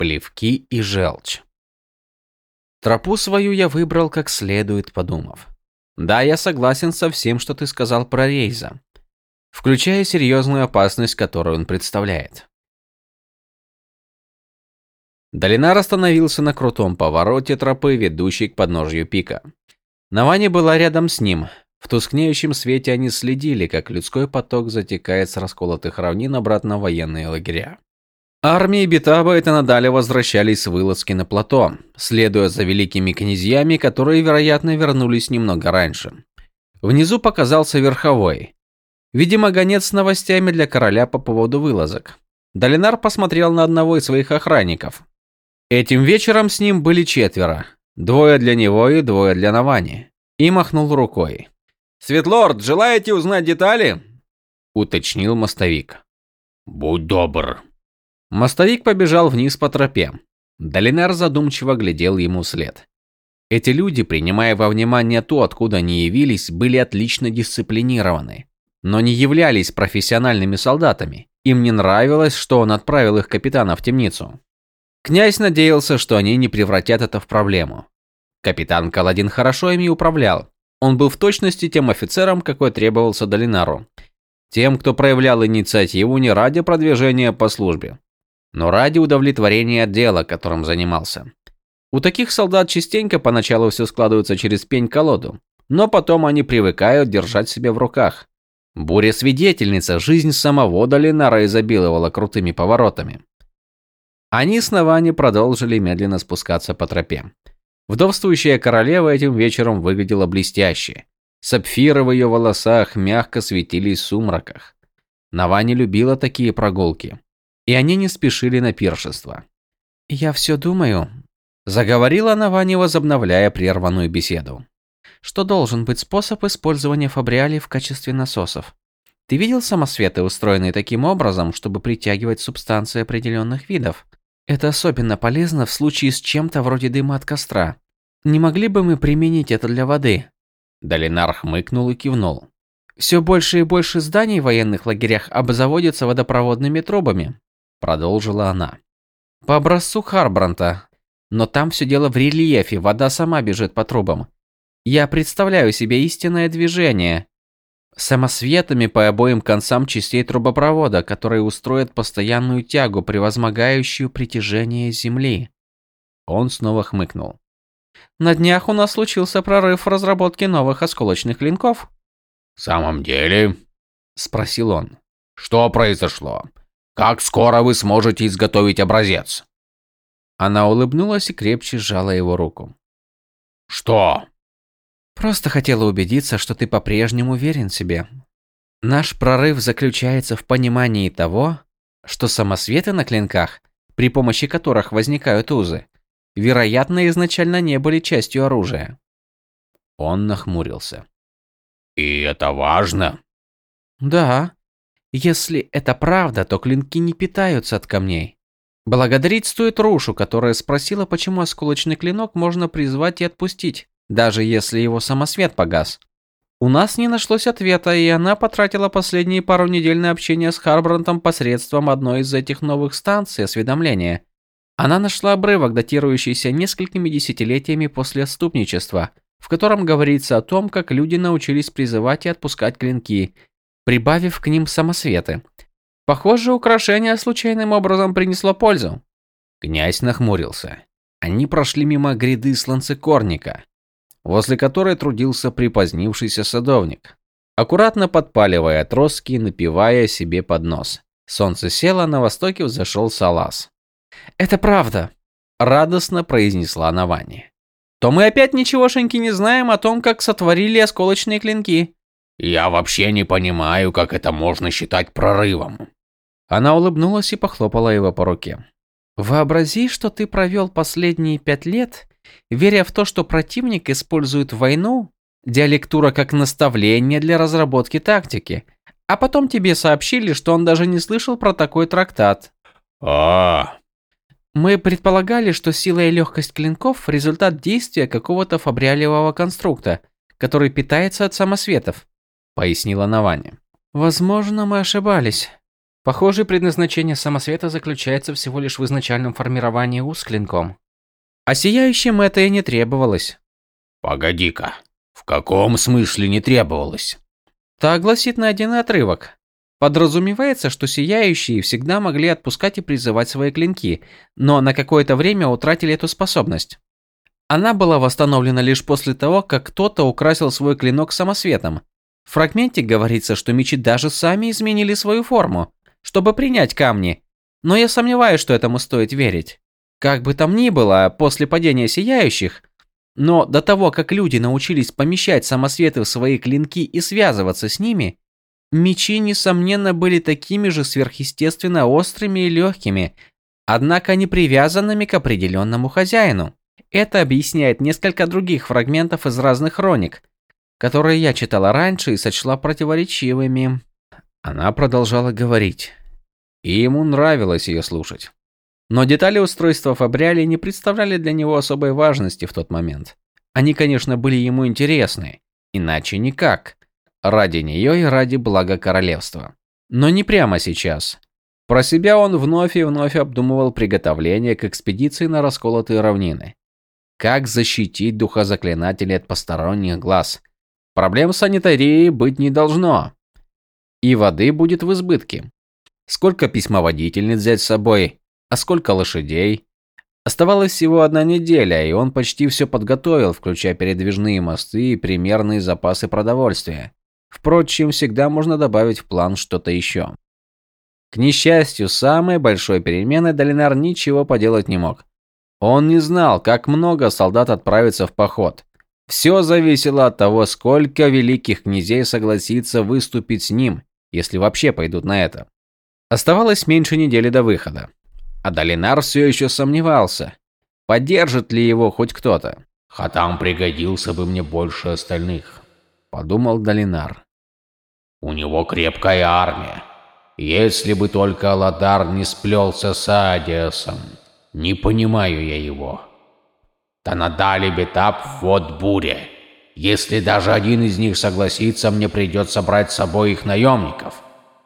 плевки и желчь. Тропу свою я выбрал как следует, подумав. Да, я согласен со всем, что ты сказал про Рейза, включая серьезную опасность, которую он представляет. Долинар остановился на крутом повороте тропы, ведущей к подножью пика. Навани была рядом с ним. В тускнеющем свете они следили, как людской поток затекает с расколотых равнин обратно в военные лагеря. Армии Битаба это надали возвращались с вылазки на плато, следуя за великими князьями, которые, вероятно, вернулись немного раньше. Внизу показался верховой. Видимо, гонец с новостями для короля по поводу вылазок. Долинар посмотрел на одного из своих охранников. Этим вечером с ним были четверо. Двое для него и двое для Навани. И махнул рукой. «Светлорд, желаете узнать детали?» Уточнил мостовик. «Будь добр». Мостовик побежал вниз по тропе. Долинар задумчиво глядел ему вслед. Эти люди, принимая во внимание то, откуда они явились, были отлично дисциплинированы, но не являлись профессиональными солдатами. Им не нравилось, что он отправил их капитана в темницу. Князь надеялся, что они не превратят это в проблему. Капитан Каладин хорошо ими управлял. Он был в точности тем офицером, какой требовался Долинару. Тем, кто проявлял инициативу не ради продвижения по службе, но ради удовлетворения дела, которым занимался. У таких солдат частенько поначалу все складывается через пень-колоду, но потом они привыкают держать себя в руках. Буря-свидетельница, жизнь самого Долинара изобиловала крутыми поворотами. Они с Навани продолжили медленно спускаться по тропе. Вдовствующая королева этим вечером выглядела блестяще. Сапфиры в ее волосах мягко светились в сумраках. Навани любила такие прогулки. И они не спешили на пиршество. «Я все думаю», – заговорила Навани, возобновляя прерванную беседу, «что должен быть способ использования фабриалей в качестве насосов. Ты видел самосветы, устроенные таким образом, чтобы притягивать субстанции определенных видов? Это особенно полезно в случае с чем-то вроде дыма от костра. Не могли бы мы применить это для воды? Долинар хмыкнул и кивнул. Все больше и больше зданий в военных лагерях обзаводятся водопроводными трубами, продолжила она. По образцу Харбранта. Но там все дело в рельефе, вода сама бежит по трубам. Я представляю себе истинное движение, самосветами по обоим концам частей трубопровода, которые устроят постоянную тягу, превозмогающую притяжение Земли. Он снова хмыкнул. На днях у нас случился прорыв в разработке новых осколочных клинков. В самом деле? Спросил он. Что произошло? Как скоро вы сможете изготовить образец? Она улыбнулась и крепче сжала его руку. Что? Просто хотела убедиться, что ты по-прежнему уверен в себе. Наш прорыв заключается в понимании того, что самосветы на клинках, при помощи которых возникают узы, вероятно, изначально не были частью оружия. Он нахмурился. И это важно? Да. Если это правда, то клинки не питаются от камней. Благодарить стоит Рушу, которая спросила, почему осколочный клинок можно призвать и отпустить даже если его самосвет погас. У нас не нашлось ответа, и она потратила последние пару недель на общение с Харбрантом посредством одной из этих новых станций осведомления. Она нашла обрывок, датирующийся несколькими десятилетиями после отступничества, в котором говорится о том, как люди научились призывать и отпускать клинки, прибавив к ним самосветы. Похоже, украшение случайным образом принесло пользу. Князь нахмурился. Они прошли мимо гряды сланцекорника, возле которой трудился припозднившийся садовник, аккуратно подпаливая отростки и напивая себе под нос. Солнце село, на востоке взошел Салас. «Это правда», – радостно произнесла Навани. «То мы опять ничегошеньки не знаем о том, как сотворили осколочные клинки». «Я вообще не понимаю, как это можно считать прорывом». Она улыбнулась и похлопала его по руке. «Вообрази, что ты провел последние пять лет веря в то, что противник использует войну, диалектура как наставление для разработки тактики, а потом тебе сообщили, что он даже не слышал про такой трактат. А. Мы предполагали, что сила и легкость клинков – результат действия какого-то фабриалевого конструкта, который питается от самосветов, пояснила Наваня. Возможно, мы ошибались. Похоже, предназначение самосвета заключается всего лишь в изначальном формировании уз клинком. А сияющим это и не требовалось. Погоди-ка, в каком смысле не требовалось? Так гласит на один отрывок. Подразумевается, что сияющие всегда могли отпускать и призывать свои клинки, но на какое-то время утратили эту способность. Она была восстановлена лишь после того, как кто-то украсил свой клинок самосветом. В фрагменте говорится, что мечи даже сами изменили свою форму, чтобы принять камни. Но я сомневаюсь, что этому стоит верить. Как бы там ни было, после падения сияющих, но до того, как люди научились помещать самосветы в свои клинки и связываться с ними, мечи, несомненно, были такими же сверхъестественно острыми и легкими, однако не привязанными к определенному хозяину. Это объясняет несколько других фрагментов из разных хроник, которые я читала раньше и сочла противоречивыми. Она продолжала говорить, и ему нравилось ее слушать. Но детали устройства Фабриали не представляли для него особой важности в тот момент. Они, конечно, были ему интересны, иначе никак. Ради нее и ради блага королевства. Но не прямо сейчас. Про себя он вновь и вновь обдумывал приготовление к экспедиции на расколотые равнины. Как защитить духозаклинателей от посторонних глаз? Проблем с санитарией быть не должно. И воды будет в избытке. Сколько письмоводительниц взять с собой, а сколько лошадей? Оставалась всего одна неделя, и он почти все подготовил, включая передвижные мосты и примерные запасы продовольствия. Впрочем, всегда можно добавить в план что-то еще. К несчастью, самой большой переменой Долинар ничего поделать не мог. Он не знал, как много солдат отправится в поход. Все зависело от того, сколько великих князей согласится выступить с ним, если вообще пойдут на это. Оставалось меньше недели до выхода. А Долинар все еще сомневался, поддержит ли его хоть кто-то. «Хатам пригодился бы мне больше остальных», – подумал Долинар. «У него крепкая армия. Если бы только Аладар не сплелся с Адиасом». Не понимаю я его. Танадали Бетап вот буря. Если даже один из них согласится, мне придется брать с собой их наемников.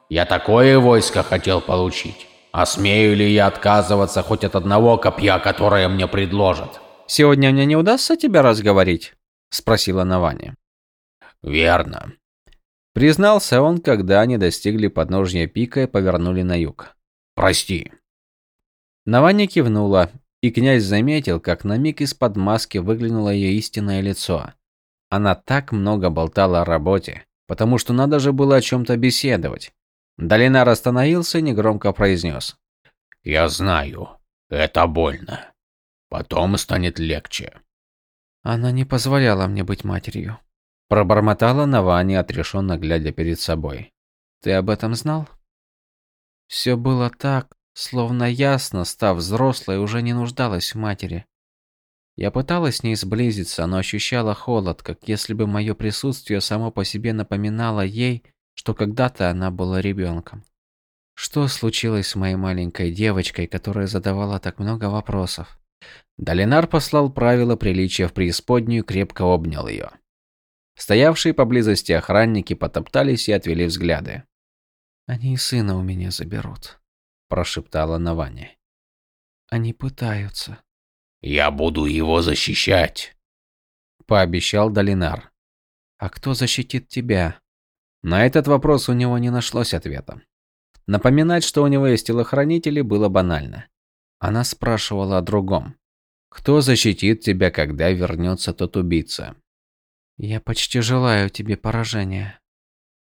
Я такое войско хотел получить. А смею ли я отказываться хоть от одного копья, которое мне предложат? «Сегодня мне не удастся тебя разговорить?» – спросила Навани. «Верно», – признался он, когда они достигли подножья пика и повернули на юг. «Прости, Наваня кивнула, и князь заметил, как на миг из-под маски выглянуло ее истинное лицо. Она так много болтала о работе, потому что надо же было о чем-то беседовать. Долинар остановился и негромко произнес. «Я знаю, это больно. Потом станет легче». Она не позволяла мне быть матерью. Пробормотала Навани, отрешенно глядя перед собой. «Ты об этом знал?» Все было так, Словно ясно, став взрослой, уже не нуждалась в матери. Я пыталась с ней сблизиться, но ощущала холод, как если бы мое присутствие само по себе напоминало ей, что когда-то она была ребенком. Что случилось с моей маленькой девочкой, которая задавала так много вопросов? Долинар послал правила приличия в преисподнюю крепко обнял ее. Стоявшие поблизости охранники потоптались и отвели взгляды. «Они и сына у меня заберут», прошептала Навани. Они пытаются. Я буду его защищать, пообещал Долинар. А кто защитит тебя? На этот вопрос у него не нашлось ответа. Напоминать, что у него есть телохранители, было банально. Она спрашивала о другом. Кто защитит тебя, когда вернется тот убийца? Я почти желаю тебе поражения,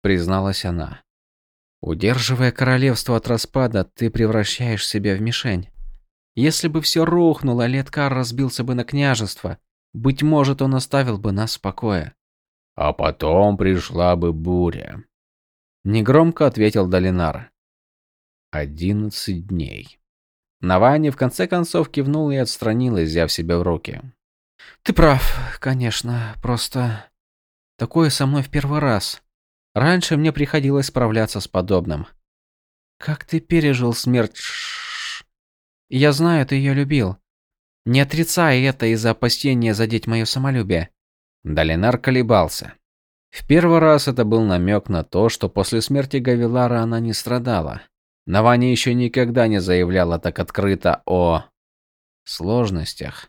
призналась она. Удерживая королевство от распада, ты превращаешь себя в мишень. Если бы все рухнуло, Леткар разбился бы на княжество. Быть может, он оставил бы нас в покое. А потом пришла бы буря. Негромко ответил Долинар. Одиннадцать дней. Навани в конце концов кивнул и отстранилась, взяв себя в руки. Ты прав, конечно, просто... Такое со мной в первый раз. Раньше мне приходилось справляться с подобным. Как ты пережил смерть Я знаю, ты ее любил. Не отрицай это из-за опасения задеть мое самолюбие. Долинар колебался. В первый раз это был намек на то, что после смерти Гавилара она не страдала. Навани еще никогда не заявляла так открыто о сложностях,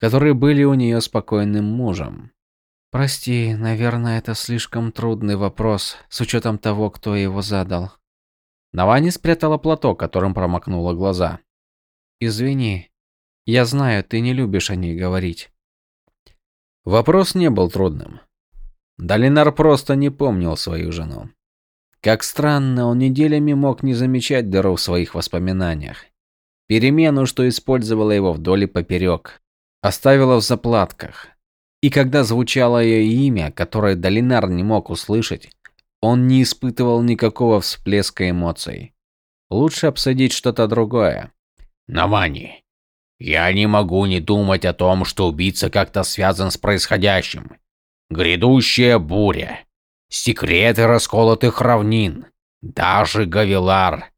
которые были у нее спокойным мужем. Прости, наверное, это слишком трудный вопрос, с учетом того, кто его задал. Навани спрятала платок, которым промокнула глаза. Извини. Я знаю, ты не любишь о ней говорить. Вопрос не был трудным. Долинар просто не помнил свою жену. Как странно, он неделями мог не замечать дыру в своих воспоминаниях. Перемену, что использовала его вдоль и поперек, оставила в заплатках. И когда звучало ее имя, которое Долинар не мог услышать, он не испытывал никакого всплеска эмоций. Лучше обсудить что-то другое. Навани, я не могу не думать о том, что убийца как-то связан с происходящим. Грядущая буря, секреты расколотых равнин, даже Гавилар.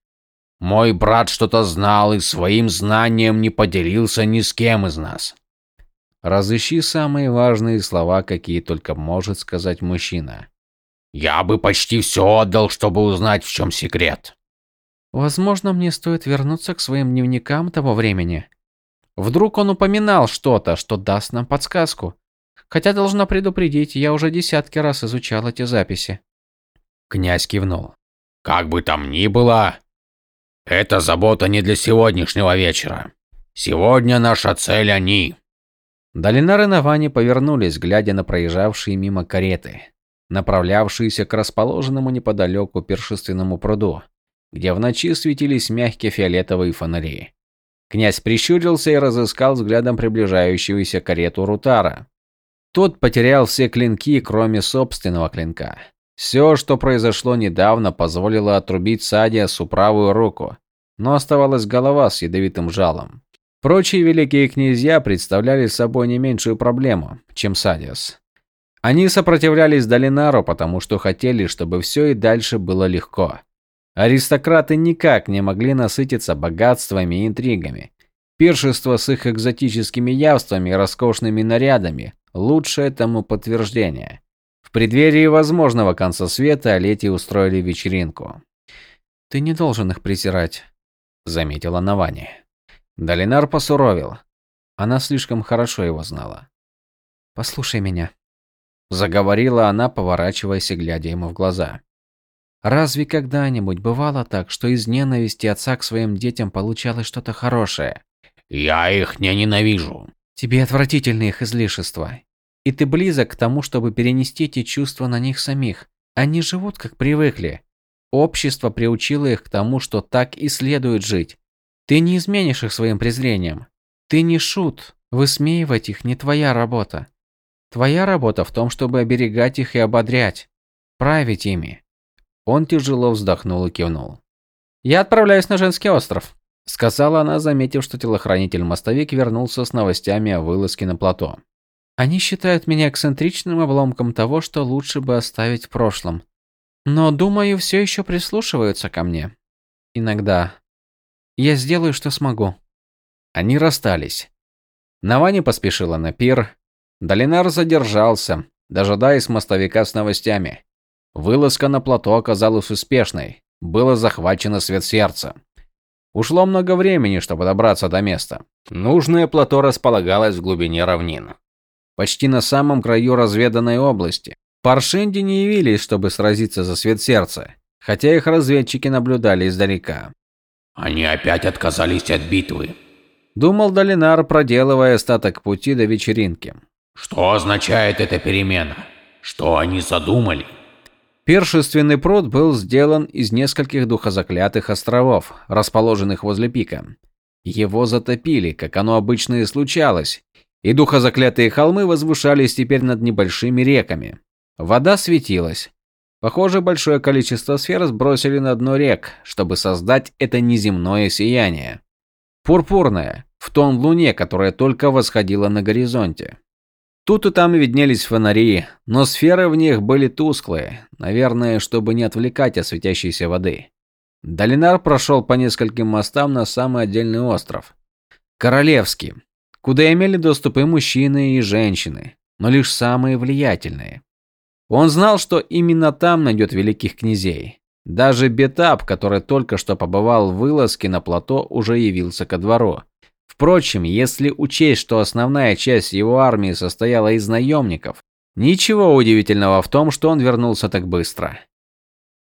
Мой брат что-то знал и своим знанием не поделился ни с кем из нас. Разыщи самые важные слова, какие только может сказать мужчина. Я бы почти все отдал, чтобы узнать, в чем секрет. Возможно, мне стоит вернуться к своим дневникам того времени. Вдруг он упоминал что-то, что даст нам подсказку. Хотя должна предупредить, я уже десятки раз изучал эти записи. Князь кивнул. Как бы там ни было, это забота не для сегодняшнего вечера. Сегодня наша цель они. Долинар и Навани повернулись, глядя на проезжавшие мимо кареты, направлявшиеся к расположенному неподалеку пиршественному пруду, где в ночи светились мягкие фиолетовые фонари. Князь прищурился и разыскал взглядом приближающуюся карету Рутара. Тот потерял все клинки, кроме собственного клинка. Все, что произошло недавно, позволило отрубить Садиасу правую руку, но оставалась голова с ядовитым жалом. Прочие великие князья представляли собой не меньшую проблему, чем Садиас. Они сопротивлялись Долинару, потому что хотели, чтобы все и дальше было легко. Аристократы никак не могли насытиться богатствами и интригами. Пиршество с их экзотическими явствами и роскошными нарядами – лучшее тому подтверждение. В преддверии возможного конца света Олети устроили вечеринку. «Ты не должен их презирать», – заметила Навани. Долинар посуровил. Она слишком хорошо его знала. «Послушай меня», – заговорила она, поворачиваясь и глядя ему в глаза. «Разве когда-нибудь бывало так, что из ненависти отца к своим детям получалось что-то хорошее?» «Я их не ненавижу». «Тебе отвратительны их излишества. И ты близок к тому, чтобы перенести эти чувства на них самих. Они живут, как привыкли. Общество приучило их к тому, что так и следует жить. Ты не изменишь их своим презрением. Ты не шут. Высмеивать их не твоя работа. Твоя работа в том, чтобы оберегать их и ободрять. Править ими. Он тяжело вздохнул и кивнул. «Я отправляюсь на женский остров», – сказала она, заметив, что телохранитель-мостовик вернулся с новостями о вылазке на плато. «Они считают меня эксцентричным обломком того, что лучше бы оставить в прошлом. Но, думаю, все еще прислушиваются ко мне. Иногда. Я сделаю, что смогу. Они расстались. Навани поспешила на пир. Долинар задержался, дожидаясь мостовика с новостями. Вылазка на плато оказалась успешной. Было захвачено свет сердца. Ушло много времени, чтобы добраться до места. Нужное плато располагалось в глубине равнин. Почти на самом краю разведанной области. Паршинди не явились, чтобы сразиться за свет сердца, хотя их разведчики наблюдали издалека. Они опять отказались от битвы. Думал Долинар, проделывая остаток пути до вечеринки. Что означает эта перемена? Что они задумали? Пиршественный пруд был сделан из нескольких духозаклятых островов, расположенных возле пика. Его затопили, как оно обычно и случалось, и духозаклятые холмы возвышались теперь над небольшими реками. Вода светилась, Похоже, большое количество сфер сбросили на дно рек, чтобы создать это неземное сияние. Пурпурное, в тон луне, которая только восходила на горизонте. Тут и там виднелись фонари, но сферы в них были тусклые, наверное, чтобы не отвлекать от светящейся воды. Долинар прошел по нескольким мостам на самый отдельный остров. Королевский, куда имели доступ и мужчины, и женщины, но лишь самые влиятельные. Он знал, что именно там найдет великих князей. Даже Бетап, который только что побывал в вылазке на плато, уже явился ко двору. Впрочем, если учесть, что основная часть его армии состояла из наемников, ничего удивительного в том, что он вернулся так быстро.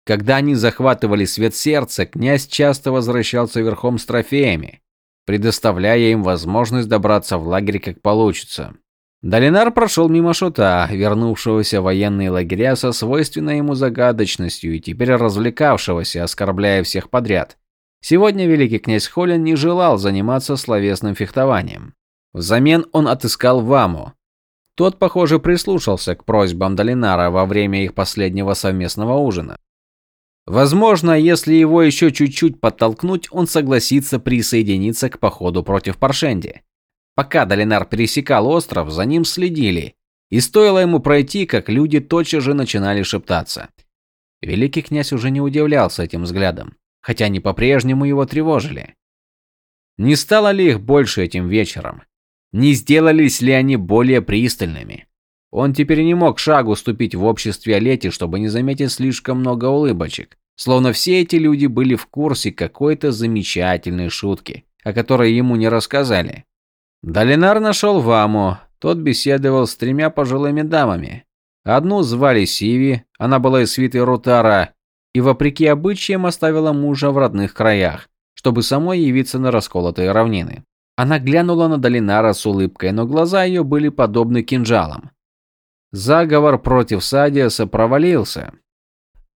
Когда они захватывали свет сердца, князь часто возвращался верхом с трофеями, предоставляя им возможность добраться в лагерь как получится. Долинар прошел мимо шута, вернувшегося в военные лагеря со свойственной ему загадочностью и теперь развлекавшегося, оскорбляя всех подряд. Сегодня великий князь Холин не желал заниматься словесным фехтованием. Взамен он отыскал Ваму. Тот, похоже, прислушался к просьбам Долинара во время их последнего совместного ужина. Возможно, если его еще чуть-чуть подтолкнуть, он согласится присоединиться к походу против Паршенди. Пока Долинар пересекал остров, за ним следили, и стоило ему пройти, как люди тотчас же начинали шептаться. Великий князь уже не удивлялся этим взглядом, хотя они по-прежнему его тревожили. Не стало ли их больше этим вечером? Не сделались ли они более пристальными? Он теперь не мог шагу ступить в обществе Олети, чтобы не заметить слишком много улыбочек. Словно все эти люди были в курсе какой-то замечательной шутки, о которой ему не рассказали. Долинар нашел Ваму. Тот беседовал с тремя пожилыми дамами. Одну звали Сиви, она была из свиты Рутара, и вопреки обычаям оставила мужа в родных краях, чтобы самой явиться на расколотые равнины. Она глянула на Долинара с улыбкой, но глаза ее были подобны кинжалам. Заговор против Садиаса провалился.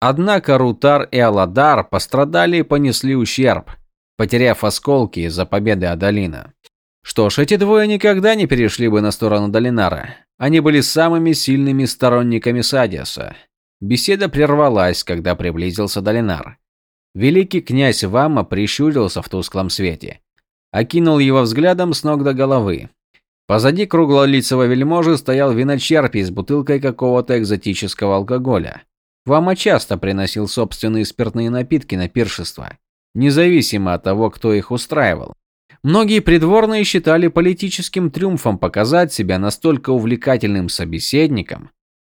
Однако Рутар и Аладар пострадали и понесли ущерб, потеряв осколки из-за победы Адалина. Что ж, эти двое никогда не перешли бы на сторону Долинара. Они были самыми сильными сторонниками Садиаса. Беседа прервалась, когда приблизился Долинар. Великий князь Вама прищурился в тусклом свете. Окинул его взглядом с ног до головы. Позади круглолицего вельможи стоял виночерпий с бутылкой какого-то экзотического алкоголя. Вама часто приносил собственные спиртные напитки на пиршество, независимо от того, кто их устраивал. Многие придворные считали политическим триумфом показать себя настолько увлекательным собеседником,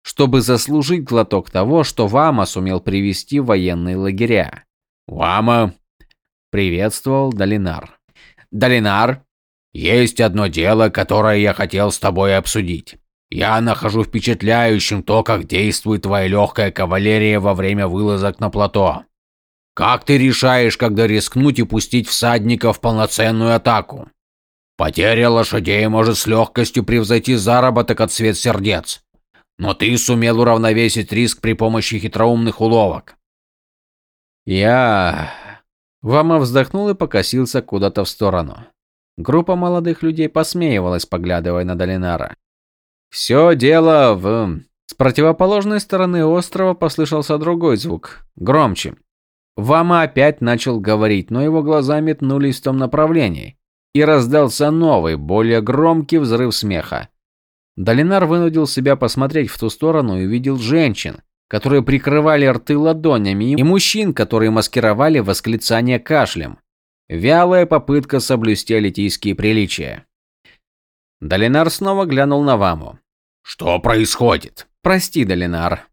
чтобы заслужить глоток того, что Вама сумел привести в военные лагеря. «Вама!» – приветствовал Долинар. «Долинар, есть одно дело, которое я хотел с тобой обсудить. Я нахожу впечатляющим то, как действует твоя легкая кавалерия во время вылазок на плато. Как ты решаешь, когда рискнуть и пустить всадника в полноценную атаку? Потеря лошадей может с легкостью превзойти заработок от свет сердец. Но ты сумел уравновесить риск при помощи хитроумных уловок. Я... Вама вздохнул и покосился куда-то в сторону. Группа молодых людей посмеивалась, поглядывая на Долинара. Все дело в... С противоположной стороны острова послышался другой звук, громче. Вама опять начал говорить, но его глаза метнулись в том направлении, и раздался новый, более громкий взрыв смеха. Долинар вынудил себя посмотреть в ту сторону и увидел женщин, которые прикрывали рты ладонями, и мужчин, которые маскировали восклицание кашлем. Вялая попытка соблюсти алитийские приличия. Долинар снова глянул на Ваму. «Что происходит?» «Прости, Долинар».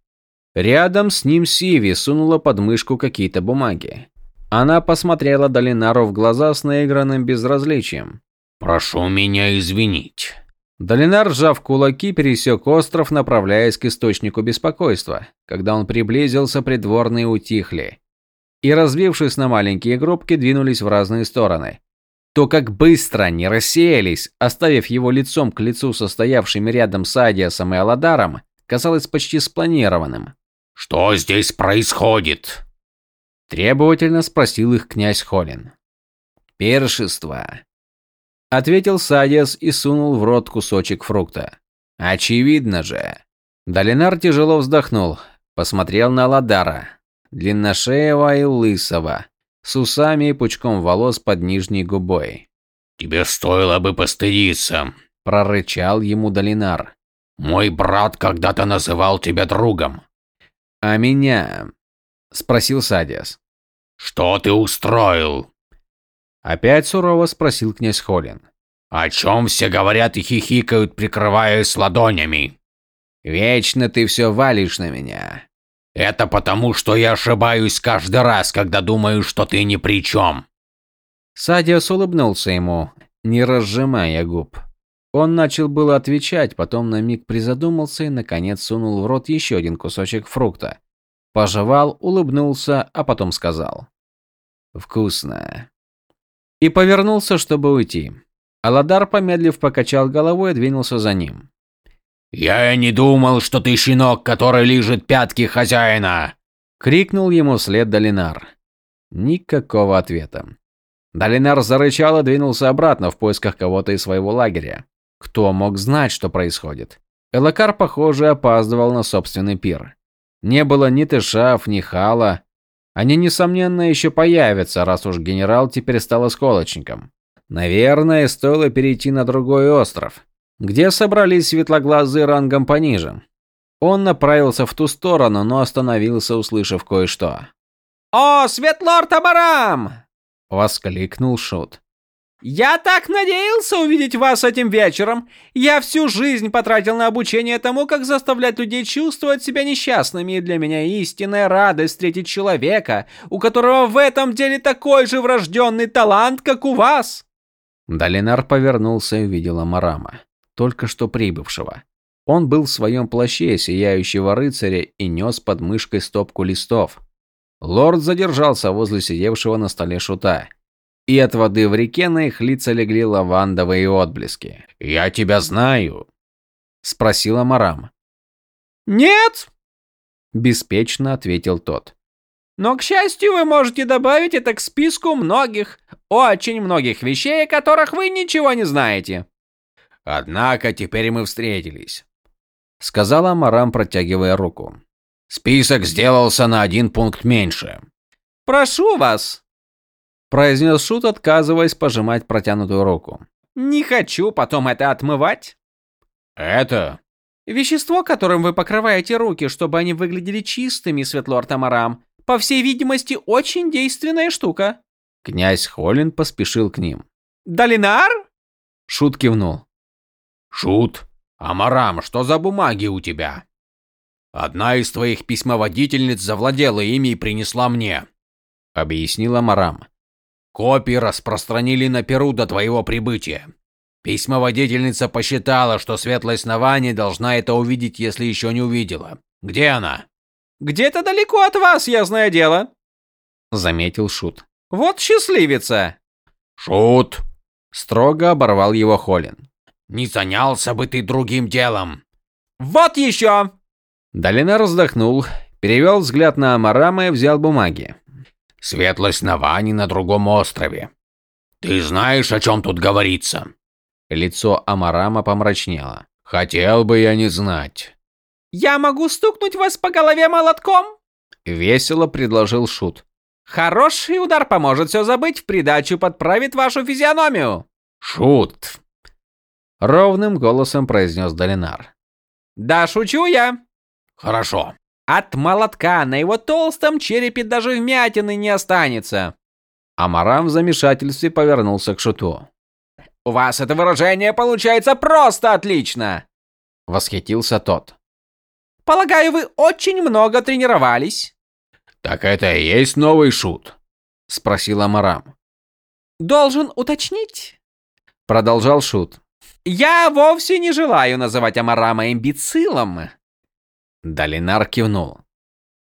Рядом с ним Сиви сунула под мышку какие-то бумаги. Она посмотрела Долинару в глаза с наигранным безразличием. «Прошу меня извинить». Долинар, сжав кулаки, пересек остров, направляясь к источнику беспокойства. Когда он приблизился, придворные утихли. И, разбившись на маленькие группки, двинулись в разные стороны. То, как быстро они рассеялись, оставив его лицом к лицу состоявшими рядом с Адиасом и Аладаром, казалось почти спланированным. «Что здесь происходит?» Требовательно спросил их князь Холин. «Першество», — ответил Садиас и сунул в рот кусочек фрукта. «Очевидно же». Долинар тяжело вздохнул, посмотрел на Ладара, длинношеего и лысого, с усами и пучком волос под нижней губой. «Тебе стоило бы постыдиться», – прорычал ему Долинар. «Мой брат когда-то называл тебя другом». «А меня?» – спросил Садиас. «Что ты устроил?» Опять сурово спросил князь Холин. «О чем все говорят и хихикают, прикрываясь ладонями?» «Вечно ты все валишь на меня», Это потому, что я ошибаюсь каждый раз, когда думаю, что ты ни при чем. Садиос улыбнулся ему, не разжимая губ. Он начал было отвечать, потом на миг призадумался и, наконец, сунул в рот еще один кусочек фрукта. Пожевал, улыбнулся, а потом сказал. «Вкусно». И повернулся, чтобы уйти. Аладар, помедлив, покачал головой и двинулся за ним. «Я не думал, что ты щенок, который лижет пятки хозяина!» Крикнул ему вслед Долинар. Никакого ответа. Долинар зарычал и двинулся обратно в поисках кого-то из своего лагеря. Кто мог знать, что происходит? Элакар, похоже, опаздывал на собственный пир. Не было ни Тышав, ни Хала. Они, несомненно, еще появятся, раз уж генерал теперь стал осколочником. Наверное, стоило перейти на другой остров, где собрались светлоглазые рангом пониже. Он направился в ту сторону, но остановился, услышав кое-что. «О, Светлорд Абарам!» – воскликнул Шут. «Я так надеялся увидеть вас этим вечером. Я всю жизнь потратил на обучение тому, как заставлять людей чувствовать себя несчастными, и для меня истинная радость встретить человека, у которого в этом деле такой же врожденный талант, как у вас». Долинар повернулся и увидел Амарама, только что прибывшего. Он был в своем плаще сияющего рыцаря и нес под мышкой стопку листов. Лорд задержался возле сидевшего на столе шута и от воды в реке на их лица легли лавандовые отблески. «Я тебя знаю», – спросила Марам. «Нет», – беспечно ответил тот. «Но, к счастью, вы можете добавить это к списку многих, очень многих вещей, о которых вы ничего не знаете». «Однако теперь мы встретились», – сказала Марам, протягивая руку. «Список сделался на один пункт меньше». «Прошу вас», произнес Шут, отказываясь пожимать протянутую руку. «Не хочу потом это отмывать». «Это?» «Вещество, которым вы покрываете руки, чтобы они выглядели чистыми, Светлорд Амарам, по всей видимости, очень действенная штука». Князь Холин поспешил к ним. «Долинар?» Шут кивнул. «Шут, Амарам, что за бумаги у тебя?» «Одна из твоих письмоводительниц завладела ими и принесла мне», — объяснила Марам. Копии распространили на Перу до твоего прибытия. Письмоводительница посчитала, что Светлое Основание должна это увидеть, если еще не увидела. Где она? Где-то далеко от вас, ясное дело, заметил Шут. Вот счастливица. Шут, строго оборвал его Холин. Не занялся бы ты другим делом. Вот еще. Долинар вздохнул, перевел взгляд на Амарама и взял бумаги. Светлость Навани на другом острове. Ты знаешь, о чем тут говорится?» Лицо Амарама помрачнело. «Хотел бы я не знать». «Я могу стукнуть вас по голове молотком?» Весело предложил Шут. «Хороший удар поможет все забыть, в придачу подправит вашу физиономию». «Шут!» Ровным голосом произнес Долинар. «Да шучу я». «Хорошо. От молотка на его толстом черепе даже вмятины не останется. Амарам в замешательстве повернулся к Шуту. «У вас это выражение получается просто отлично!» Восхитился тот. «Полагаю, вы очень много тренировались?» «Так это и есть новый шут?» Спросил Амарам. «Должен уточнить?» Продолжал Шут. «Я вовсе не желаю называть Амарама имбецилом. Долинар кивнул.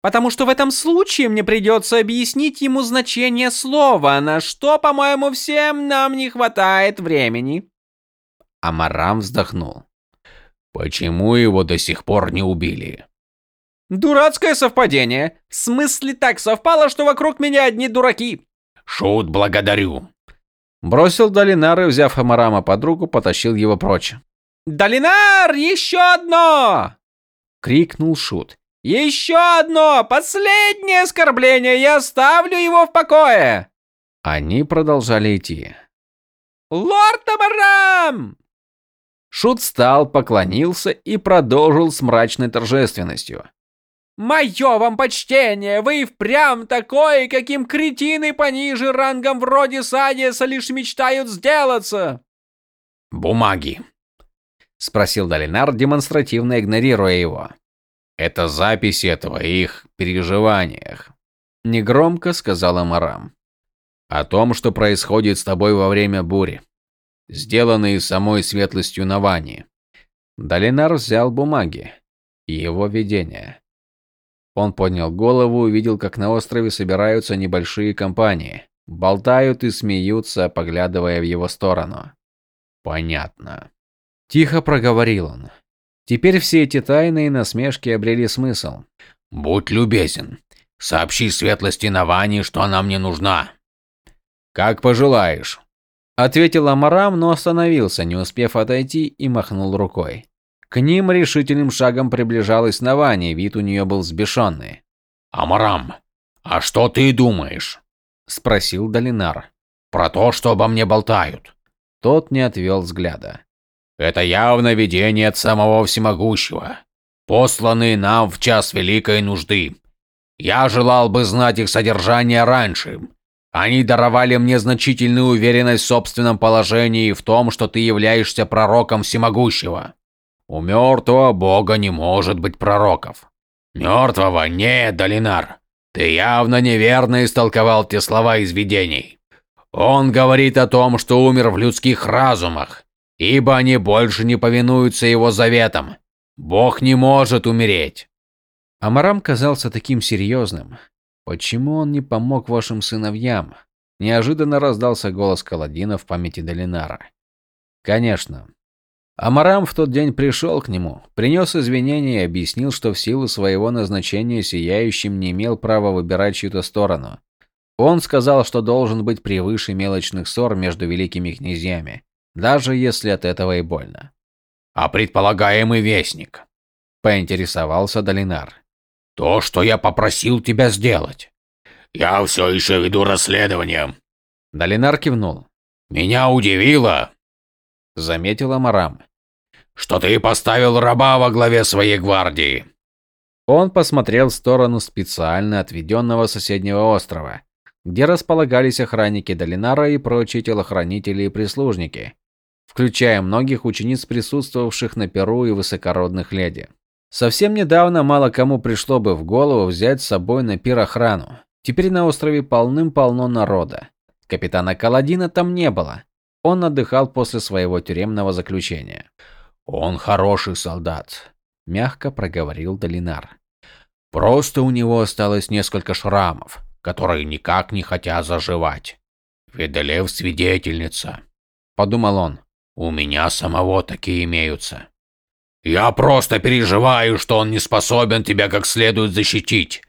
«Потому что в этом случае мне придется объяснить ему значение слова, на что, по-моему, всем нам не хватает времени». Амарам вздохнул. «Почему его до сих пор не убили?» «Дурацкое совпадение. В смысле так совпало, что вокруг меня одни дураки». «Шут, благодарю». Бросил Долинар и, взяв Амарама под руку, потащил его прочь. «Долинар, еще одно!» Крикнул Шут. «Еще одно! Последнее оскорбление! Я оставлю его в покое!» Они продолжали идти. «Лорд Амарам!» Шут встал, поклонился и продолжил с мрачной торжественностью. «Мое вам почтение! Вы впрямь такой, каким кретины пониже рангом вроде Садиса лишь мечтают сделаться!» «Бумаги!» Спросил Долинар, демонстративно игнорируя его. Это записи о твоих переживаниях. Негромко сказала Марам. О том, что происходит с тобой во время бури. Сделанные самой светлостью Навани. Долинар взял бумаги. Его видение. Он поднял голову и увидел, как на острове собираются небольшие компании. Болтают и смеются, поглядывая в его сторону. Понятно. Тихо проговорил он. Теперь все эти тайные насмешки обрели смысл. «Будь любезен. Сообщи светлости Навани, что она мне нужна». «Как пожелаешь», — ответил Амарам, но остановился, не успев отойти, и махнул рукой. К ним решительным шагом приближалась Навани, вид у нее был сбешенный. «Амарам, а что ты думаешь?» – спросил Долинар. «Про то, что обо мне болтают». Тот не отвел взгляда. Это явно видение от самого всемогущего, посланные нам в час великой нужды. Я желал бы знать их содержание раньше. Они даровали мне значительную уверенность в собственном положении и в том, что ты являешься пророком всемогущего. У мертвого бога не может быть пророков. Мертвого нет, Долинар. Ты явно неверно истолковал те слова из видений. Он говорит о том, что умер в людских разумах, ибо они больше не повинуются его заветам. Бог не может умереть. Амарам казался таким серьезным. Почему он не помог вашим сыновьям? Неожиданно раздался голос Каладина в памяти Долинара. Конечно. Амарам в тот день пришел к нему, принес извинения и объяснил, что в силу своего назначения Сияющим не имел права выбирать чью-то сторону. Он сказал, что должен быть превыше мелочных ссор между великими князьями даже если от этого и больно. «А предполагаемый вестник?» – поинтересовался Долинар. «То, что я попросил тебя сделать. Я все еще веду расследование». Долинар кивнул. «Меня удивило», – заметил Амарам, – «что ты поставил раба во главе своей гвардии». Он посмотрел в сторону специально отведенного соседнего острова, где располагались охранники Долинара и прочие телохранители и прислужники включая многих учениц, присутствовавших на Перу и высокородных леди. Совсем недавно мало кому пришло бы в голову взять с собой на пир охрану. Теперь на острове полным-полно народа. Капитана Каладина там не было. Он отдыхал после своего тюремного заключения. «Он хороший солдат», – мягко проговорил Долинар. «Просто у него осталось несколько шрамов, которые никак не хотят заживать. Веделев свидетельница», – подумал он. У меня самого такие имеются. Я просто переживаю, что он не способен тебя как следует защитить.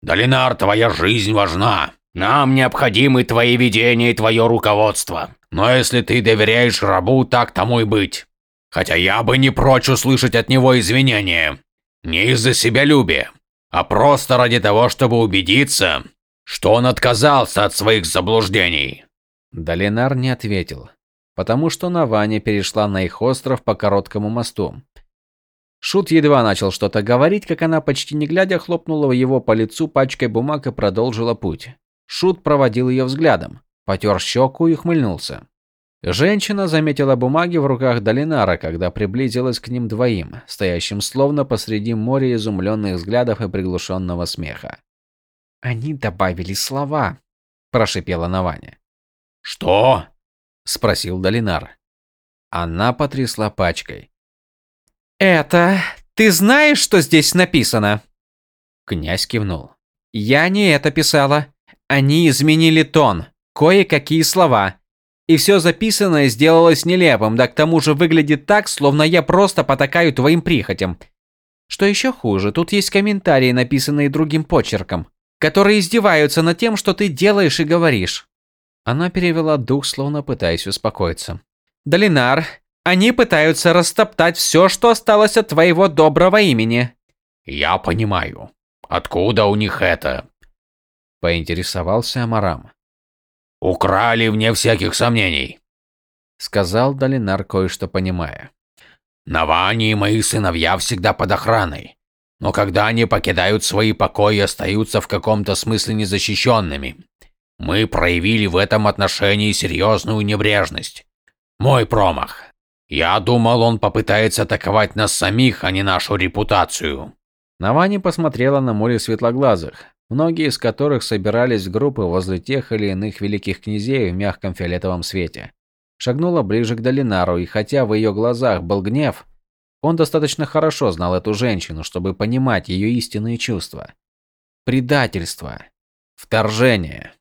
Долинар, твоя жизнь важна. Нам необходимы твои видения и твое руководство. Но если ты доверяешь рабу, так тому и быть. Хотя я бы не прочь услышать от него извинения. Не из-за себялюбия, а просто ради того, чтобы убедиться, что он отказался от своих заблуждений. Долинар не ответил потому что Наваня перешла на их остров по короткому мосту. Шут едва начал что-то говорить, как она, почти не глядя, хлопнула его по лицу пачкой бумаг и продолжила путь. Шут проводил ее взглядом, потер щеку и хмыльнулся. Женщина заметила бумаги в руках Долинара, когда приблизилась к ним двоим, стоящим словно посреди моря изумленных взглядов и приглушенного смеха. «Они добавили слова», – прошипела Наваня. «Что?» Спросил Долинар. Она потрясла пачкой. Это ты знаешь, что здесь написано? Князь кивнул. Я не это писала. Они изменили тон, кое-какие слова. И все записанное сделалось нелепым, да к тому же выглядит так, словно я просто потакаю твоим прихотям. Что еще хуже, тут есть комментарии, написанные другим почерком, которые издеваются над тем, что ты делаешь и говоришь. Она перевела дух, словно пытаясь успокоиться. «Долинар, они пытаются растоптать все, что осталось от твоего доброго имени». «Я понимаю. Откуда у них это?» Поинтересовался Амарам. «Украли вне всяких сомнений», — сказал Долинар, кое-что понимая. «Навани и мои сыновья всегда под охраной. Но когда они покидают свои покои, остаются в каком-то смысле незащищенными. Мы проявили в этом отношении серьезную небрежность. Мой промах. Я думал, он попытается атаковать нас самих, а не нашу репутацию. Навани посмотрела на море светлоглазых, многие из которых собирались в группы возле тех или иных великих князей в мягком фиолетовом свете. Шагнула ближе к Долинару, и хотя в ее глазах был гнев, он достаточно хорошо знал эту женщину, чтобы понимать ее истинные чувства. Предательство. Вторжение.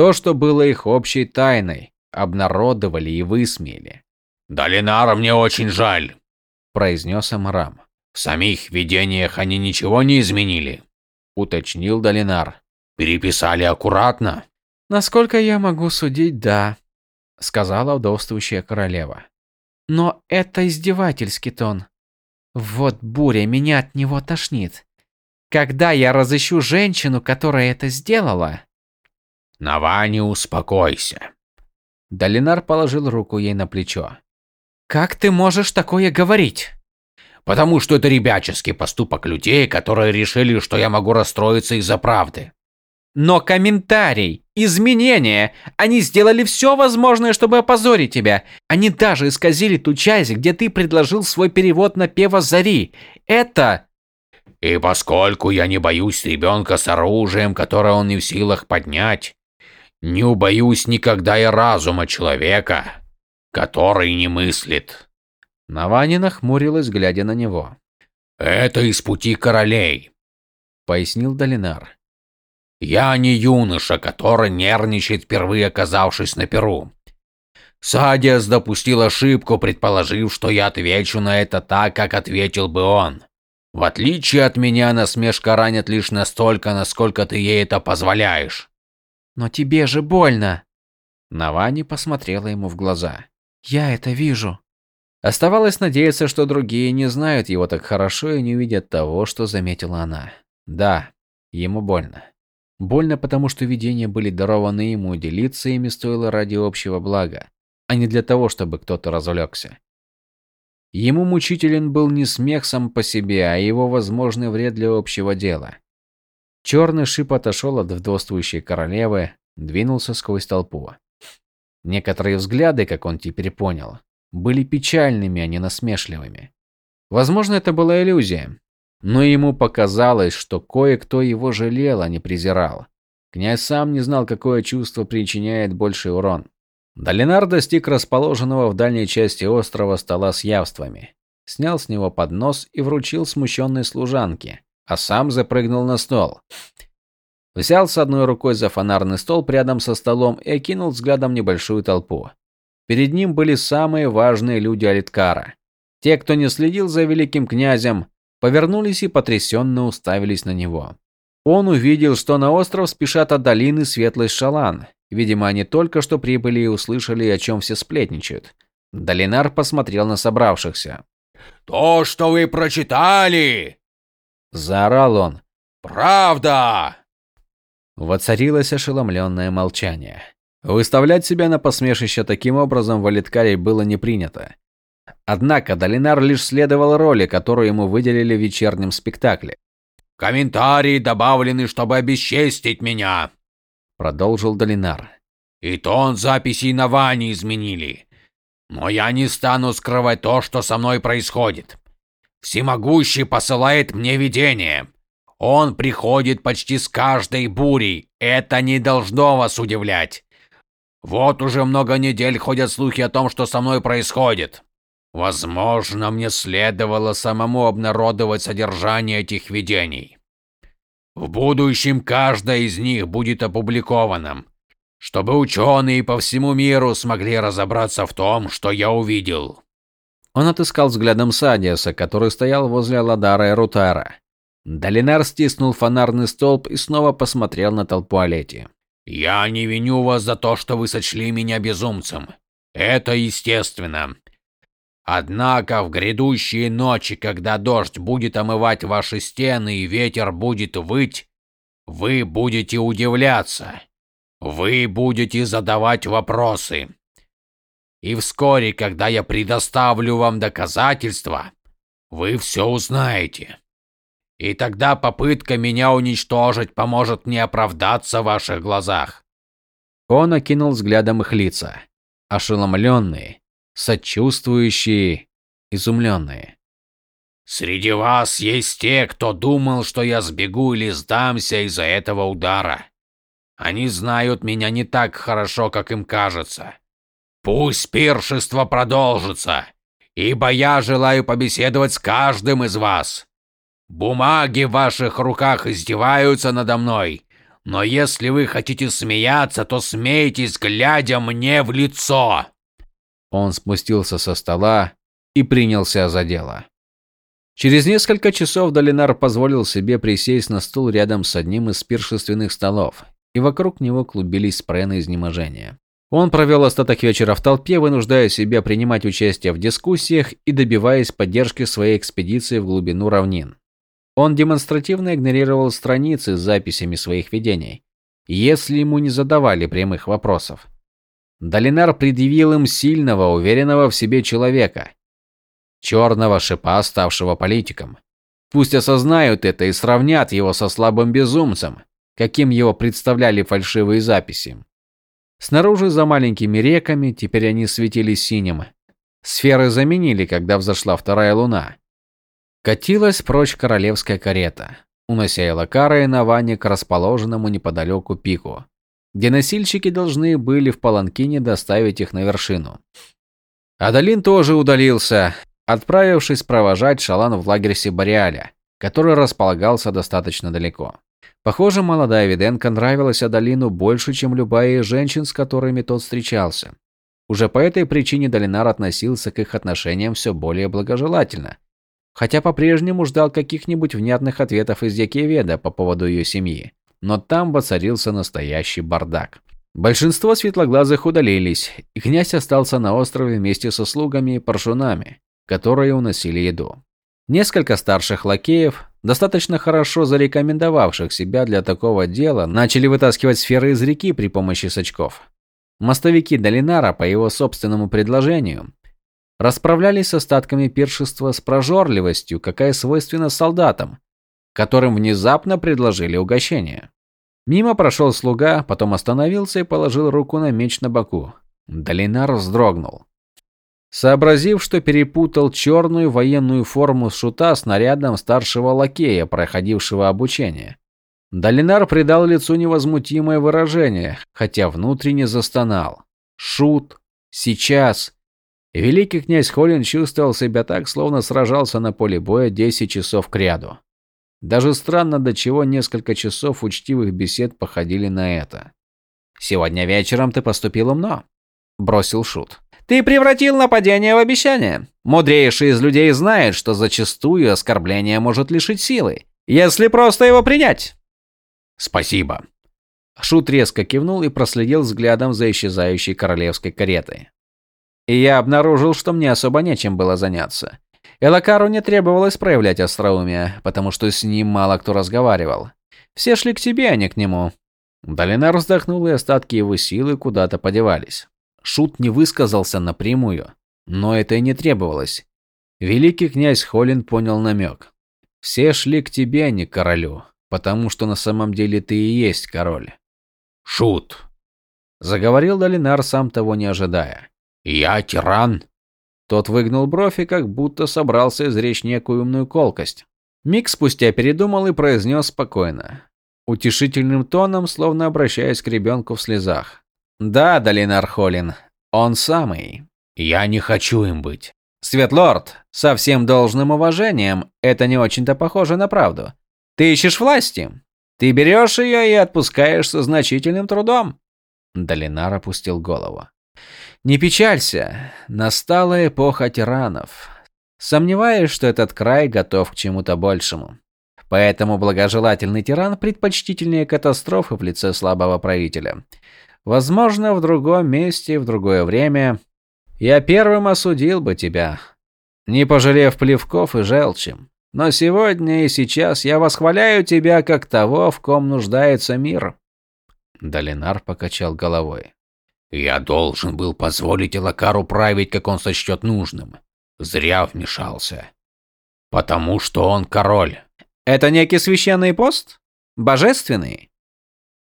То, что было их общей тайной, обнародовали и высмеяли. «Долинар, мне очень жаль», – произнес Амрам. «В самих видениях они ничего не изменили», – уточнил Долинар. «Переписали аккуратно?» «Насколько я могу судить, да», – сказала вдовствующая королева. «Но это издевательский тон. Вот буря, меня от него тошнит. Когда я разыщу женщину, которая это сделала...» «Навани, успокойся». Долинар положил руку ей на плечо. «Как ты можешь такое говорить?» «Потому что это ребяческий поступок людей, которые решили, что я могу расстроиться из-за правды». «Но комментарий, изменения, они сделали все возможное, чтобы опозорить тебя. Они даже исказили ту часть, где ты предложил свой перевод на пева Зари. Это...» «И поскольку я не боюсь ребенка с оружием, которое он не в силах поднять, не убоюсь никогда и разума человека, который не мыслит. Навани нахмурилась, глядя на него. Это из пути королей, пояснил Долинар. Я не юноша, который нервничает, впервые оказавшись на Перу. Садиас допустил ошибку, предположив, что я отвечу на это так, как ответил бы он. В отличие от меня, насмешка ранит лишь настолько, насколько ты ей это позволяешь. Но тебе же больно. Навани посмотрела ему в глаза. Я это вижу. Оставалось надеяться, что другие не знают его так хорошо и не видят того, что заметила она. Да, ему больно. Больно, потому что видения были дарованы ему, делиться ими стоило ради общего блага, а не для того, чтобы кто-то развлекся. Ему мучителен был не смех сам по себе, а его возможный вред для общего дела. Черный шип отошел от вдовствующей королевы, двинулся сквозь толпу. Некоторые взгляды, как он теперь понял, были печальными, а не насмешливыми. Возможно, это была иллюзия, но ему показалось, что кое-кто его жалел, а не презирал. Князь сам не знал, какое чувство причиняет больший урон. Долинар достиг расположенного в дальней части острова стола с явствами, снял с него поднос и вручил смущенной служанке, а сам запрыгнул на стол. Взял с одной рукой за фонарный столб рядом со столом и окинул взглядом небольшую толпу. Перед ним были самые важные люди Алиткара. Те, кто не следил за великим князем, повернулись и потрясенно уставились на него. Он увидел, что на остров спешат от долины Светлый Шалан. Видимо, они только что прибыли и услышали, о чем все сплетничают. Долинар посмотрел на собравшихся. «То, что вы прочитали!» Заорал он. «Правда!» Воцарилось ошеломленное молчание. Выставлять себя на посмешище таким образом в Алиткаре было не принято. Однако Долинар лишь следовал роли, которую ему выделили в вечернем спектакле. «Комментарии добавлены, чтобы обесчестить меня», — продолжил Долинар. «И тон записей на Ване изменили. Но я не стану скрывать то, что со мной происходит. Всемогущий посылает мне видение. Он приходит почти с каждой бурей. Это не должно вас удивлять. Вот уже много недель ходят слухи о том, что со мной происходит. Возможно, мне следовало самому обнародовать содержание этих видений. В будущем каждая из них будет опубликована, чтобы ученые по всему миру смогли разобраться в том, что я увидел. Он отыскал взглядом Садиаса, который стоял возле Аладара и Рутара. Долинар стиснул фонарный столб и снова посмотрел на толпу Олети. «Я не виню вас за то, что вы сочли меня безумцем. Это естественно. Однако в грядущие ночи, когда дождь будет омывать ваши стены и ветер будет выть, вы будете удивляться. Вы будете задавать вопросы. И вскоре, когда я предоставлю вам доказательства, вы все узнаете. И тогда попытка меня уничтожить поможет мне оправдаться в ваших глазах. Он окинул взглядом их лица. Ошеломленные, сочувствующие, изумленные. Среди вас есть те, кто думал, что я сбегу или сдамся из-за этого удара. Они знают меня не так хорошо, как им кажется. Пусть пиршество продолжится, ибо я желаю побеседовать с каждым из вас. Бумаги в ваших руках издеваются надо мной, но если вы хотите смеяться, то смейтесь, глядя мне в лицо. Он спустился со стола и принялся за дело. Через несколько часов Долинар позволил себе присесть на стул рядом с одним из пиршественных столов, и вокруг него клубились спрены изнеможения. Он провел остаток вечера в толпе, вынуждая себя принимать участие в дискуссиях и добиваясь поддержки своей экспедиции в глубину равнин. Он демонстративно игнорировал страницы с записями своих видений, если ему не задавали прямых вопросов. Долинар предъявил им сильного, уверенного в себе человека, черного шипа, ставшего политиком. Пусть осознают это и сравнят его со слабым безумцем, каким его представляли фальшивые записи. Снаружи за маленькими реками теперь они светились синим. Сферы заменили, когда взошла вторая луна. Катилась прочь королевская карета, унося Элакара и Навани к расположенному неподалеку пику, где носильщики должны были в паланкине доставить их на вершину. Адалин тоже удалился, отправившись провожать Шалан в лагерь Сибариаля, который располагался достаточно далеко. Похоже, молодая Виденко нравилась Адалину больше, чем любая из женщин, с которыми тот встречался. Уже по этой причине Долинар относился к их отношениям все более благожелательно, хотя по-прежнему ждал каких-нибудь внятных ответов из Якеведа по поводу ее семьи. Но там воцарился настоящий бардак. Большинство светлоглазых удалились, и князь остался на острове вместе со слугами и паршунами которые уносили еду. Несколько старших лакеев, достаточно хорошо зарекомендовавших себя для такого дела, начали вытаскивать сферы из реки при помощи сачков. Мостовики Долинара, по его собственному предложению, расправлялись с остатками пиршества с прожорливостью, какая свойственна солдатам, которым внезапно предложили угощение. Мимо прошел слуга, потом остановился и положил руку на меч на боку. Долинар вздрогнул. Сообразив, что перепутал черную военную форму шута с нарядом старшего лакея, проходившего обучение. Долинар придал лицу невозмутимое выражение, хотя внутренне застонал. Шут. Сейчас. Великий князь Холин чувствовал себя так, словно сражался на поле боя 10 часов кряду. Даже странно, до чего несколько часов учтивых бесед походили на это. «Сегодня вечером ты поступил умно», – бросил Шут. Ты превратил нападение в обещание. Мудрейший из людей знает, что зачастую оскорбление может лишить силы, если просто его принять. Спасибо. Шут резко кивнул и проследил взглядом за исчезающей королевской каретой. И я обнаружил, что мне особо нечем было заняться. Элакару не требовалось проявлять остроумие, потому что с ним мало кто разговаривал. Все шли к тебе, а не к нему. Долинар вздохнул, и остатки его силы куда-то подевались. Шут не высказался напрямую, но это и не требовалось. Великий князь Холин понял намек. Все шли к тебе, а не к королю, потому что на самом деле ты и есть король. Шут, заговорил Долинар, сам того не ожидая. Я тиран. Тот выгнул бровь и как будто собрался изречь некую умную колкость. Миг спустя передумал и произнес спокойно, утешительным тоном, словно обращаясь к ребенку в слезах. Да, Долинар Холин, он самый. Я не хочу им быть. Светлорд, со всем должным уважением, это не очень-то похоже на правду. Ты ищешь власти. Ты берешь ее и отпускаешь со значительным трудом. Долинар опустил голову. Не печалься, настала эпоха тиранов. Сомневаюсь, что этот край готов к чему-то большему. Поэтому благожелательный тиран предпочтительнее катастрофы в лице слабого правителя. Возможно, в другом месте, в другое время я первым осудил бы тебя, не пожалев плевков и желчи. Но сегодня и сейчас я восхваляю тебя как того, в ком нуждается мир. Долинар покачал головой. Я должен был позволить Элакару править, как он сочтет нужным. Зря вмешался. Потому что он король. Это некий священный пост? Божественный?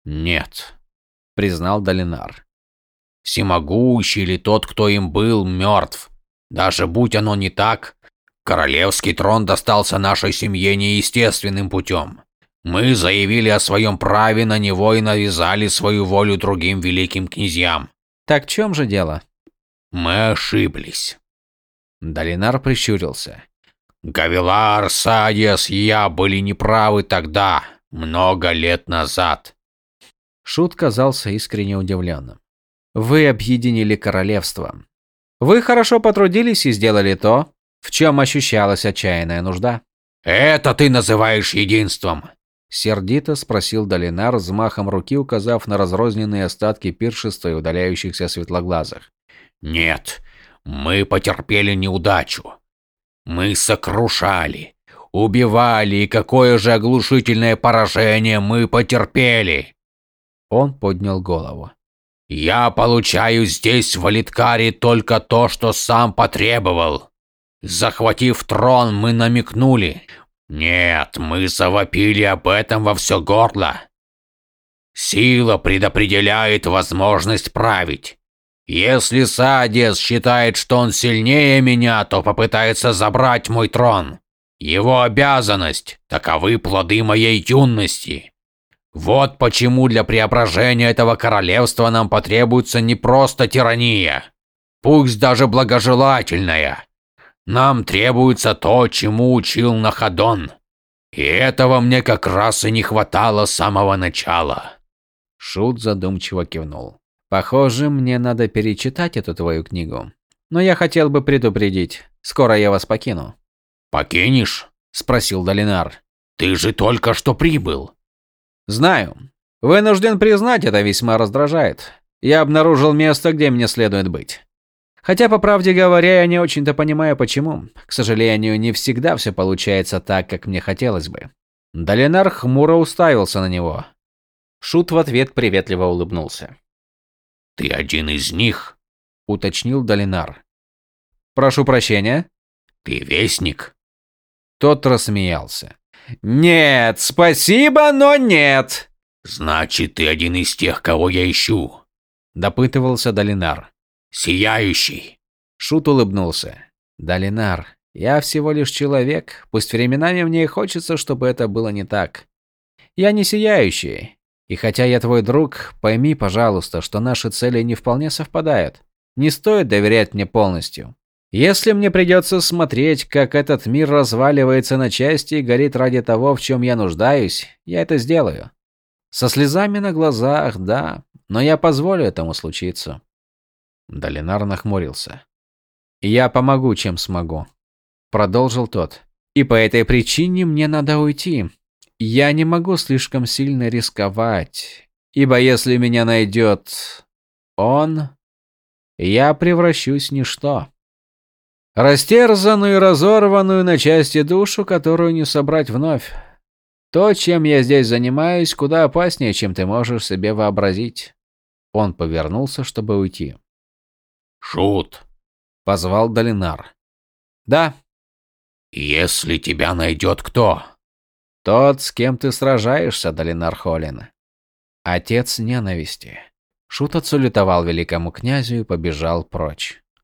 Нет признал Долинар. Всемогущий или тот, кто им был, мертв. Даже будь оно не так, Королевский трон достался нашей семье неестественным путем. Мы заявили о своем праве на него и навязали свою волю другим великим князьям. Так в чем же дело? Мы ошиблись. Долинар прищурился. Гавилар, Садиас и я были неправы тогда, много лет назад. Шут казался искренне удивленным. Вы объединили королевство. Вы хорошо потрудились и сделали то, в чем ощущалась отчаянная нужда. Это ты называешь единством? Сердито спросил Долинар, взмахом руки указав на разрозненные остатки пиршества и удаляющихся светлоглазых. Нет, мы потерпели неудачу. Мы сокрушали, убивали, и какое же оглушительное поражение мы потерпели. Он поднял голову. Я получаю здесь в Алиткаре только то, что сам потребовал. Захватив трон, мы намекнули. Нет, мы завопили об этом во все горло. Сила предопределяет возможность править. Если Садис считает, что он сильнее меня, то попытается забрать мой трон. Его обязанность – таковы плоды моей юности. Вот почему для преображения этого королевства нам потребуется не просто тирания, пусть даже благожелательная. Нам требуется то, чему учил Нахадон. И этого мне как раз и не хватало с самого начала. Шут задумчиво кивнул. Похоже, мне надо перечитать эту твою книгу. Но я хотел бы предупредить. Скоро я вас покину. Покинешь? спросил Долинар. Ты же только что прибыл. Знаю. Вынужден признать, это весьма раздражает. Я обнаружил место, где мне следует быть. Хотя, по правде говоря, я не очень-то понимаю, почему. К сожалению, не всегда все получается так, как мне хотелось бы. Долинар хмуро уставился на него. Шут в ответ приветливо улыбнулся. «Ты один из них?» – уточнил Долинар. «Прошу прощения?» «Ты вестник?» Тот рассмеялся. «Нет, спасибо, но нет!» «Значит, ты один из тех, кого я ищу?» – допытывался Долинар. «Сияющий!» Шут улыбнулся. «Долинар, я всего лишь человек, пусть временами мне и хочется, чтобы это было не так. Я не сияющий, и хотя я твой друг, пойми, пожалуйста, что наши цели не вполне совпадают. Не стоит доверять мне полностью. Если мне придется смотреть, как этот мир разваливается на части и горит ради того, в чем я нуждаюсь, я это сделаю. Со слезами на глазах, да, но я позволю этому случиться. Долинар нахмурился. Я помогу, чем смогу, продолжил тот. И по этой причине мне надо уйти. Я не могу слишком сильно рисковать, ибо если меня найдет он, я превращусь в ничто. Растерзанную и разорванную на части душу, которую не собрать вновь. То, чем я здесь занимаюсь, куда опаснее, чем ты можешь себе вообразить. Он повернулся, чтобы уйти. «Шут!» — позвал Долинар. «Да». «Если тебя найдет кто?» «Тот, с кем ты сражаешься, Долинар Холин. Отец ненависти». Шут отсулетовал великому князю и побежал прочь.